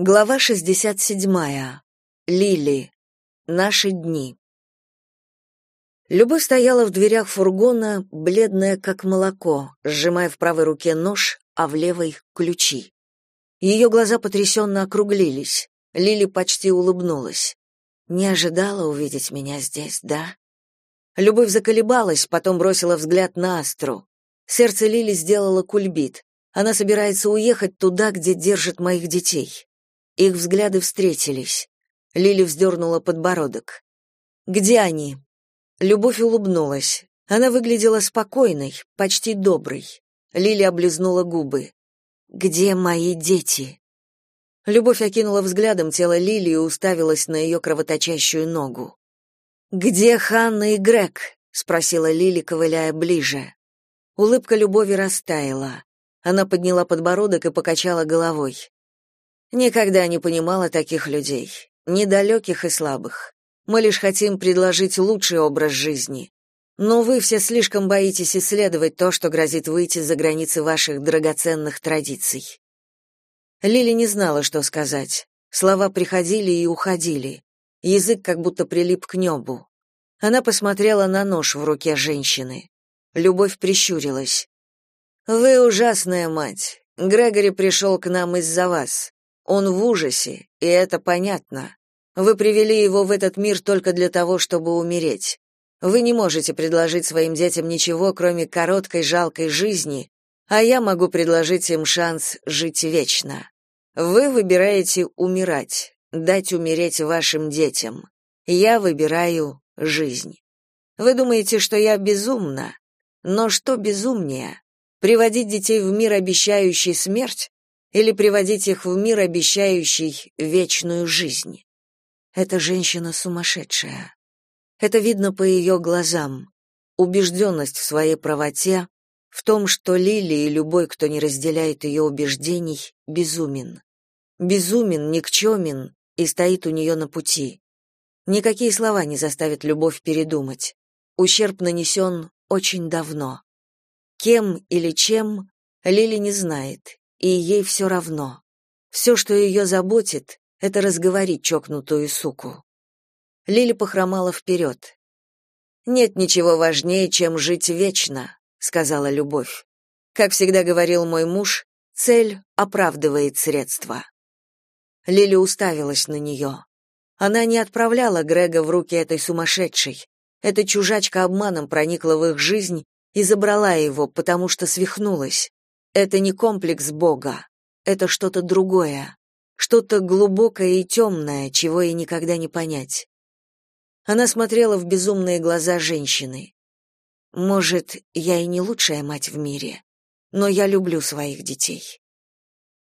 Глава 67. Лили. Наши дни. Любовь стояла в дверях фургона, бледная как молоко, сжимая в правой руке нож, а в левой — ключи. Ее глаза потрясенно округлились. Лили почти улыбнулась. «Не ожидала увидеть меня здесь, да?» Любовь заколебалась, потом бросила взгляд на Астру. Сердце Лили сделало кульбит. Она собирается уехать туда, где держат моих детей. Их взгляды встретились. Лили вздернула подбородок. «Где они?» Любовь улыбнулась. Она выглядела спокойной, почти доброй. Лили облизнула губы. «Где мои дети?» Любовь окинула взглядом тело Лили и уставилась на ее кровоточащую ногу. «Где Ханна и Грег?» — спросила Лили, ковыляя ближе. Улыбка Любови растаяла. Она подняла подбородок и покачала головой. Никогда не понимала таких людей, недалеких и слабых. Мы лишь хотим предложить лучший образ жизни. Но вы все слишком боитесь исследовать то, что грозит выйти за границы ваших драгоценных традиций. Лили не знала, что сказать. Слова приходили и уходили. Язык как будто прилип к небу. Она посмотрела на нож в руке женщины. Любовь прищурилась. «Вы ужасная мать. Грегори пришел к нам из-за вас. Он в ужасе, и это понятно. Вы привели его в этот мир только для того, чтобы умереть. Вы не можете предложить своим детям ничего, кроме короткой жалкой жизни, а я могу предложить им шанс жить вечно. Вы выбираете умирать, дать умереть вашим детям. Я выбираю жизнь. Вы думаете, что я безумна? Но что безумнее? Приводить детей в мир, обещающий смерть, или приводить их в мир, обещающий вечную жизнь. Эта женщина сумасшедшая. Это видно по ее глазам. Убежденность в своей правоте, в том, что Лили и любой, кто не разделяет ее убеждений, безумен. Безумен, никчемен и стоит у нее на пути. Никакие слова не заставят любовь передумать. Ущерб нанесен очень давно. Кем или чем, Лили не знает и ей все равно. Все, что ее заботит, это разговорить чокнутую суку. Лили похромала вперед. «Нет ничего важнее, чем жить вечно», — сказала Любовь. Как всегда говорил мой муж, цель оправдывает средства. Лили уставилась на нее. Она не отправляла Грега в руки этой сумасшедшей. Эта чужачка обманом проникла в их жизнь и забрала его, потому что свихнулась. Это не комплекс Бога, это что-то другое, что-то глубокое и темное, чего ей никогда не понять. Она смотрела в безумные глаза женщины. Может, я и не лучшая мать в мире, но я люблю своих детей.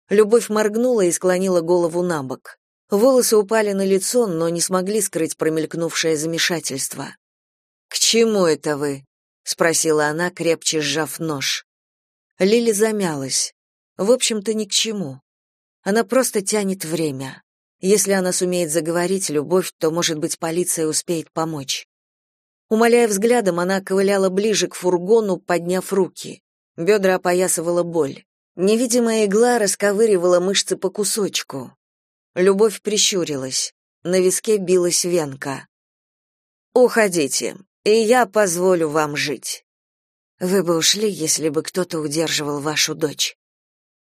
Любовь моргнула и склонила голову на бок. Волосы упали на лицо, но не смогли скрыть промелькнувшее замешательство. «К чему это вы?» — спросила она, крепче сжав нож. Лили замялась. В общем-то, ни к чему. Она просто тянет время. Если она сумеет заговорить любовь, то, может быть, полиция успеет помочь. Умоляя взглядом, она ковыляла ближе к фургону, подняв руки. Бедра опоясывала боль. Невидимая игла расковыривала мышцы по кусочку. Любовь прищурилась. На виске билась венка. «Уходите, и я позволю вам жить». Вы бы ушли, если бы кто-то удерживал вашу дочь.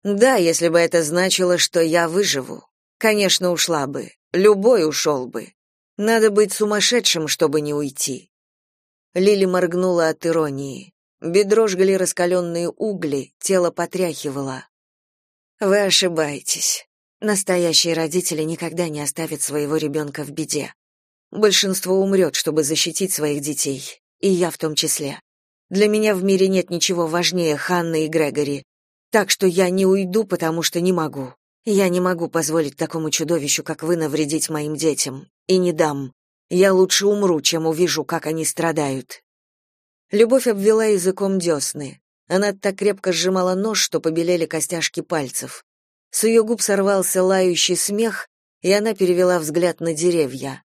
Да, если бы это значило, что я выживу. Конечно, ушла бы. Любой ушел бы. Надо быть сумасшедшим, чтобы не уйти. Лили моргнула от иронии. Бедро жгли раскаленные угли, тело потряхивало. Вы ошибаетесь. Настоящие родители никогда не оставят своего ребенка в беде. Большинство умрет, чтобы защитить своих детей, и я в том числе. Для меня в мире нет ничего важнее Ханны и Грегори. Так что я не уйду, потому что не могу. Я не могу позволить такому чудовищу, как вы, навредить моим детям. И не дам. Я лучше умру, чем увижу, как они страдают. Любовь обвела языком десны. Она так крепко сжимала нож, что побелели костяшки пальцев. С ее губ сорвался лающий смех, и она перевела взгляд на деревья.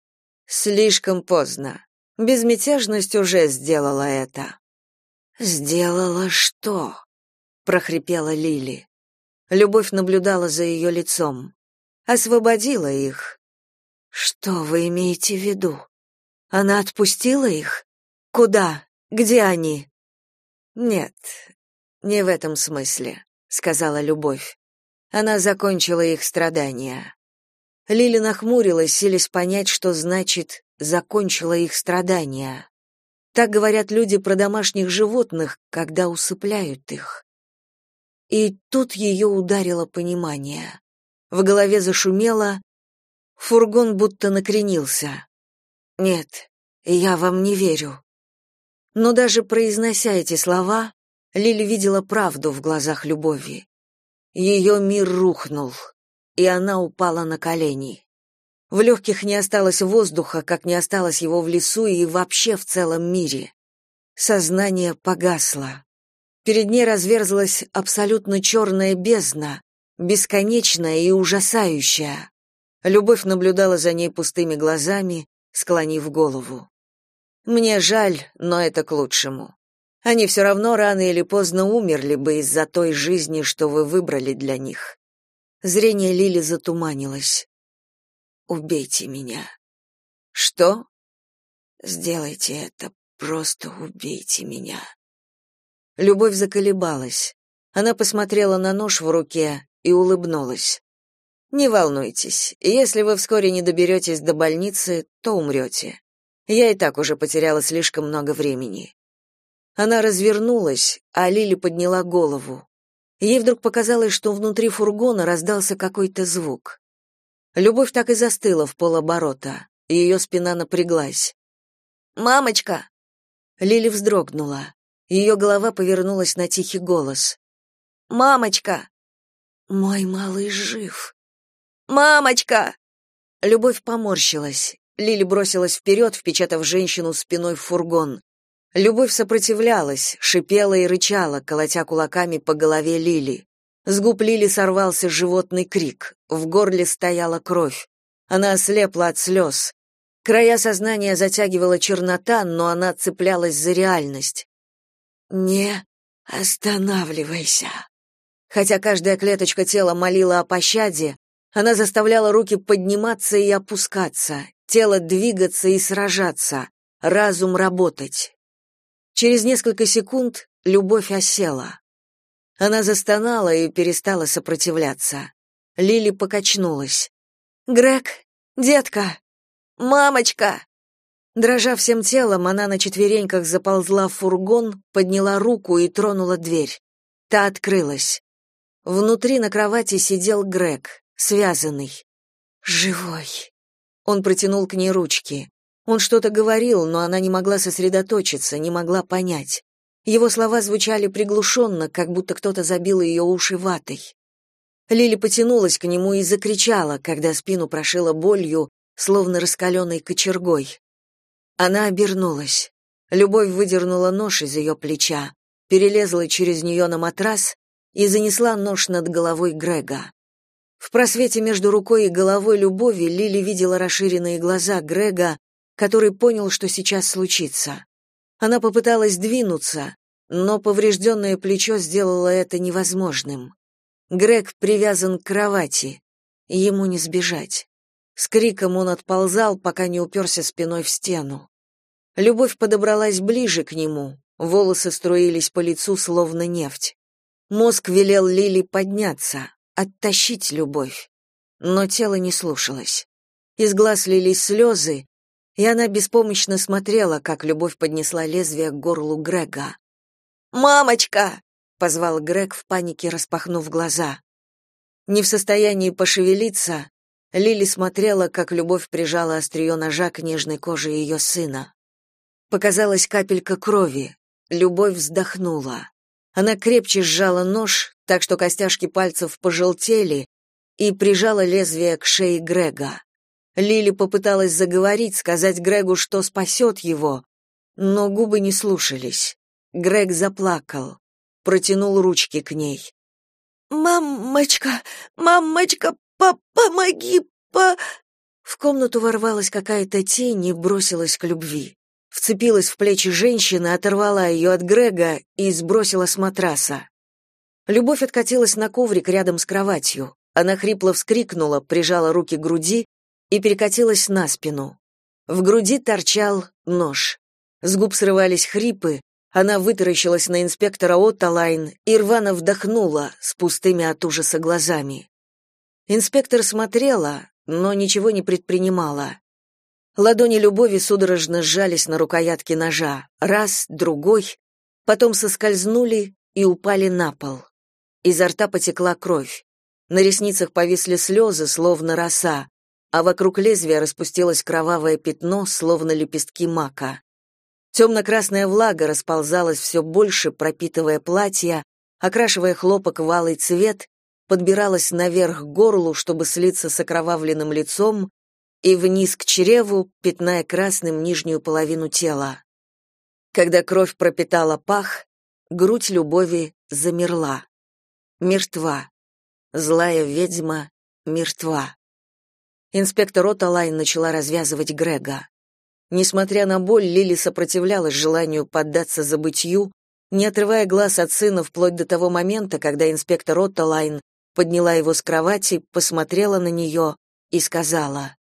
Слишком поздно. Безмятежность уже сделала это. Сделала что? прохрипела Лили. Любовь наблюдала за ее лицом. освободила их. Что вы имеете в виду? Она отпустила их? Куда? Где они? Нет, не в этом смысле, сказала Любовь. Она закончила их страдания. Лили нахмурилась, силясь понять, что значит «закончила их страдания». Так говорят люди про домашних животных, когда усыпляют их. И тут ее ударило понимание. В голове зашумело, фургон будто накренился. «Нет, я вам не верю». Но даже произнося эти слова, Лили видела правду в глазах Любови. Ее мир рухнул, и она упала на колени. В легких не осталось воздуха, как не осталось его в лесу и вообще в целом мире. Сознание погасло. Перед ней разверзлась абсолютно черная бездна, бесконечная и ужасающая. Любовь наблюдала за ней пустыми глазами, склонив голову. Мне жаль, но это к лучшему. Они все равно рано или поздно умерли бы из-за той жизни, что вы выбрали для них. Зрение Лили затуманилось. Убейте меня. Что? Сделайте это, просто убейте меня. Любовь заколебалась. Она посмотрела на нож в руке и улыбнулась. Не волнуйтесь, если вы вскоре не доберетесь до больницы, то умрете. Я и так уже потеряла слишком много времени. Она развернулась, а Лили подняла голову. Ей вдруг показалось, что внутри фургона раздался какой-то звук. Любовь так и застыла в полоборота, ее спина напряглась. «Мамочка!» Лили вздрогнула. Ее голова повернулась на тихий голос. «Мамочка!» «Мой малыш жив!» «Мамочка!» Любовь поморщилась. Лили бросилась вперед, впечатав женщину спиной в фургон. Любовь сопротивлялась, шипела и рычала, колотя кулаками по голове Лили. С губ Лили сорвался животный крик, в горле стояла кровь. Она ослепла от слез. Края сознания затягивала чернота, но она цеплялась за реальность. «Не останавливайся». Хотя каждая клеточка тела молила о пощаде, она заставляла руки подниматься и опускаться, тело двигаться и сражаться, разум работать. Через несколько секунд любовь осела. Она застонала и перестала сопротивляться. Лили покачнулась. «Грег, детка! Мамочка!» Дрожа всем телом, она на четвереньках заползла в фургон, подняла руку и тронула дверь. Та открылась. Внутри на кровати сидел Грег, связанный. «Живой!» Он протянул к ней ручки. Он что-то говорил, но она не могла сосредоточиться, не могла понять. Его слова звучали приглушенно, как будто кто-то забил ее уши ватой. Лили потянулась к нему и закричала, когда спину прошила болью, словно раскаленной кочергой. Она обернулась. Любовь выдернула нож из ее плеча, перелезла через нее на матрас и занесла нож над головой Грега. В просвете между рукой и головой Любови Лили видела расширенные глаза Грега, который понял, что сейчас случится. Она попыталась двинуться, но поврежденное плечо сделало это невозможным. Грег привязан к кровати, ему не сбежать. С криком он отползал, пока не уперся спиной в стену. Любовь подобралась ближе к нему, волосы струились по лицу, словно нефть. Мозг велел Лили подняться, оттащить любовь. Но тело не слушалось. Из глаз лились слезы, и она беспомощно смотрела, как любовь поднесла лезвие к горлу Грега. «Мамочка!» — позвал Грег в панике, распахнув глаза. Не в состоянии пошевелиться, Лили смотрела, как любовь прижала острие ножа к нежной коже ее сына. Показалась капелька крови. Любовь вздохнула. Она крепче сжала нож, так что костяшки пальцев пожелтели, и прижала лезвие к шее Грега. Лили попыталась заговорить, сказать Грегу, что спасет его, но губы не слушались. Грег заплакал, протянул ручки к ней. «Мамочка, мамочка, по помоги, по...» В комнату ворвалась какая-то тень и бросилась к любви. Вцепилась в плечи женщины, оторвала ее от Грега и сбросила с матраса. Любовь откатилась на коврик рядом с кроватью. Она хрипло вскрикнула, прижала руки к груди и перекатилась на спину. В груди торчал нож. С губ срывались хрипы, она вытаращилась на инспектора Отталайн и рвано вдохнула с пустыми от ужаса глазами. Инспектор смотрела, но ничего не предпринимала. Ладони любови судорожно сжались на рукоятке ножа. Раз, другой, потом соскользнули и упали на пол. Изо рта потекла кровь. На ресницах повисли слезы, словно роса, а вокруг лезвия распустилось кровавое пятно, словно лепестки мака. Темно-красная влага расползалась все больше, пропитывая платье, окрашивая хлопок в алый цвет, подбиралась наверх к горлу, чтобы слиться с окровавленным лицом, и вниз к чреву, пятная красным нижнюю половину тела. Когда кровь пропитала пах, грудь любови замерла. Мертва. Злая ведьма мертва. Инспектор Оталайн начала развязывать Грега. Несмотря на боль, Лили сопротивлялась желанию поддаться забытью, не отрывая глаз от сына вплоть до того момента, когда инспектор Отталайн подняла его с кровати, посмотрела на нее и сказала: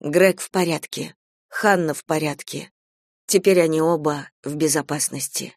"Грег в порядке, Ханна в порядке. Теперь они оба в безопасности".